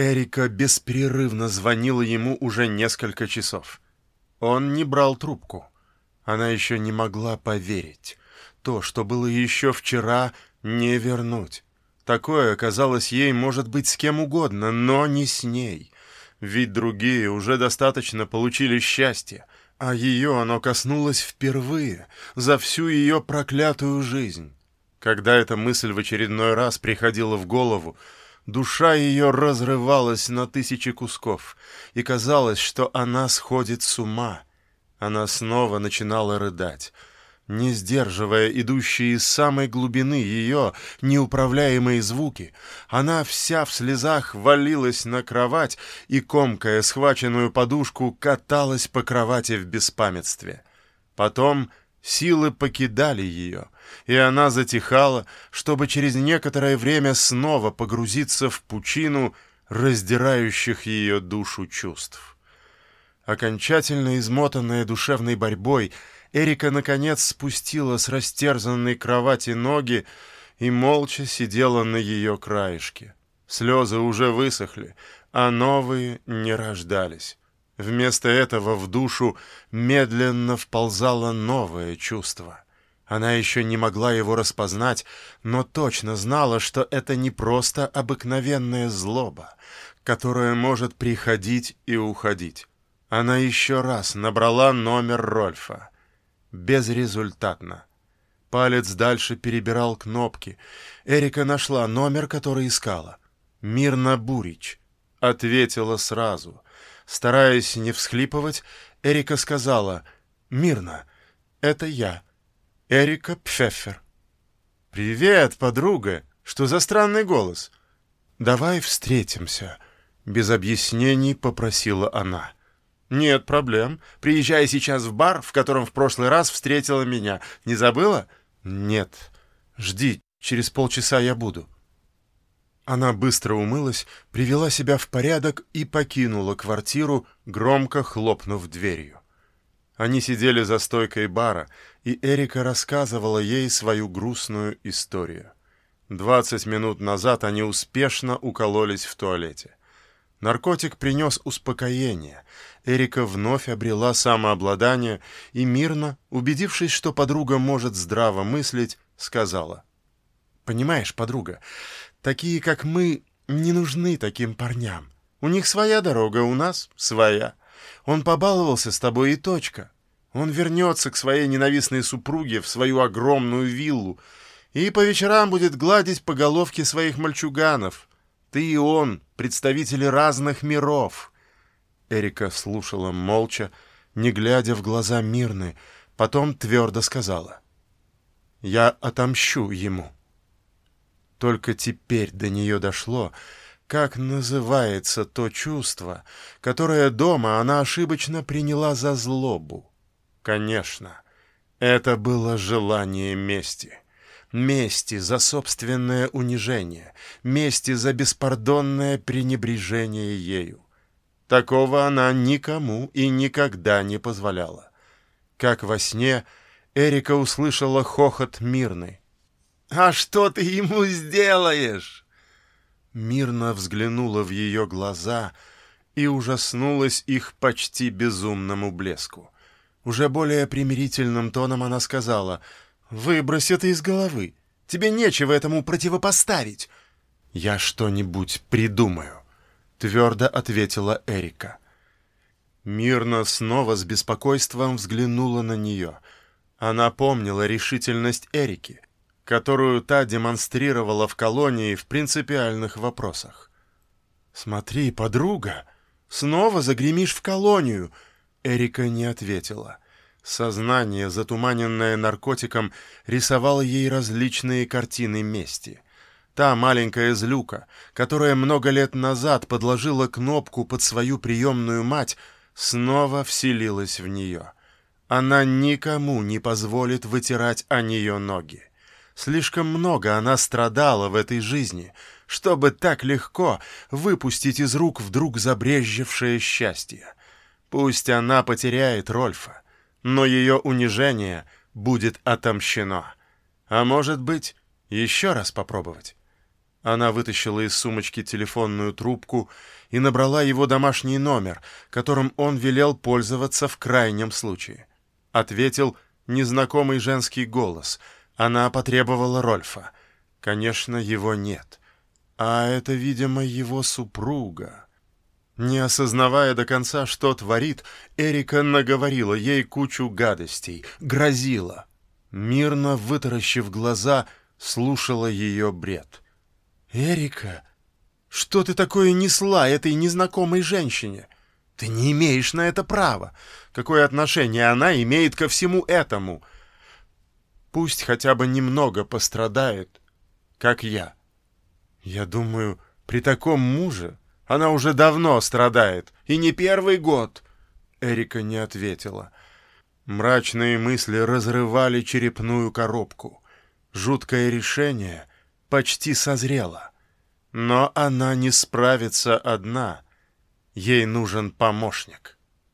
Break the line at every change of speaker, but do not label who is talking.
Эрика беспрерывно звонила ему уже несколько часов. Он не брал трубку. Она еще не могла поверить. То, что было еще вчера, не вернуть. Такое, казалось, ей может быть с кем угодно, но не с ней. Ведь другие уже достаточно получили счастье, а ее оно коснулось впервые за всю ее проклятую жизнь. Когда эта мысль в очередной раз приходила в голову, душа ее разрывалась на тысячи кусков, и казалось, что она сходит с ума. Она снова начинала рыдать, не сдерживая идущие из самой глубины ее неуправляемые звуки, она вся в слезах валилась на кровать и, комкая схваченную подушку, каталась по кровати в беспамятстве. Потом силы покидали ее, и она затихала, чтобы через некоторое время снова погрузиться в пучину раздирающих ее душу чувств. Окончательно измотанная душевной борьбой, Эрика, наконец, спустила с растерзанной кровати ноги и молча сидела на ее краешке. Слезы уже высохли, а новые не рождались. Вместо этого в душу медленно вползало новое чувство. Она еще не могла его распознать, но точно знала, что это не просто обыкновенная злоба, которая может приходить и уходить. Она еще раз набрала номер Рольфа. Безрезультатно. Палец дальше перебирал кнопки. Эрика нашла номер, который искала. «Мирна Бурич». Ответила сразу. Стараясь не всхлипывать, Эрика сказала «Мирна, это я, Эрика Пфеффер». «Привет, подруга! Что за странный голос?» «Давай встретимся», — без объяснений попросила она. «Нет проблем. Приезжай сейчас в бар, в котором в прошлый раз встретила меня. Не забыла?» «Нет. Жди, через полчаса я буду». Она быстро умылась, привела себя в порядок и покинула квартиру, громко хлопнув дверью. Они сидели за стойкой бара, и Эрика рассказывала ей свою грустную историю. Двадцать минут назад они успешно укололись в туалете. Наркотик принес успокоение. Эрика вновь обрела самообладание и мирно, убедившись, что подруга может здраво мыслить, сказала. «Понимаешь, подруга, такие, как мы, не нужны таким парням. У них своя дорога, у нас своя. Он побаловался с тобой и точка. Он вернется к своей ненавистной супруге в свою огромную виллу и по вечерам будет гладить по головке своих мальчуганов, ты и он — представители разных миров». Эрика слушала молча, не глядя в глаза Мирны, потом твердо сказала. «Я отомщу ему». Только теперь до нее дошло, как называется то чувство, которое дома она ошибочно приняла за злобу. Конечно, это было желание мести мести за собственное унижение, мести за беспардонное пренебрежение ею. Такого она никому и никогда не позволяла. Как во сне Эрика услышала хохот Мирны. «А что ты ему сделаешь?» Мирно взглянула в ее глаза и ужаснулась их почти безумному блеску. Уже более примирительным тоном она сказала — Выбрось это из головы. Тебе нечего этому противопоставить. Я что-нибудь придумаю, твердо ответила Эрика. Мирно снова с беспокойством взглянула на нее. Она помнила решительность Эрики, которую та демонстрировала в колонии в принципиальных вопросах. «Смотри, подруга, снова загремишь в колонию!» Эрика не ответила. Сознание, затуманенное наркотиком, рисовало ей различные картины мести. Та маленькая злюка, которая много лет назад подложила кнопку под свою приемную мать, снова вселилась в нее. Она никому не позволит вытирать о нее ноги. Слишком много она страдала в этой жизни, чтобы так легко выпустить из рук вдруг забрежевшее счастье. Пусть она потеряет Рольфа, но ее унижение будет отомщено. А может быть, еще раз попробовать. Она вытащила из сумочки телефонную трубку и набрала его домашний номер, которым он велел пользоваться в крайнем случае. Ответил незнакомый женский голос. Она потребовала Рольфа. Конечно, его нет. А это, видимо, его супруга. Не осознавая до конца, что творит, Эрика наговорила ей кучу гадостей, грозила. Мирно вытаращив глаза, слушала ее бред. «Эрика, что ты такое несла этой незнакомой женщине? Ты не имеешь на это права. Какое отношение она имеет ко всему этому? Пусть хотя бы немного пострадает, как я. Я думаю, при таком муже она уже давно страдает, и не первый год. Эрика не ответила. Мрачные мысли разрывали черепную коробку. Жуткое решение почти созрело. Но она не справится одна. Ей нужен помощник.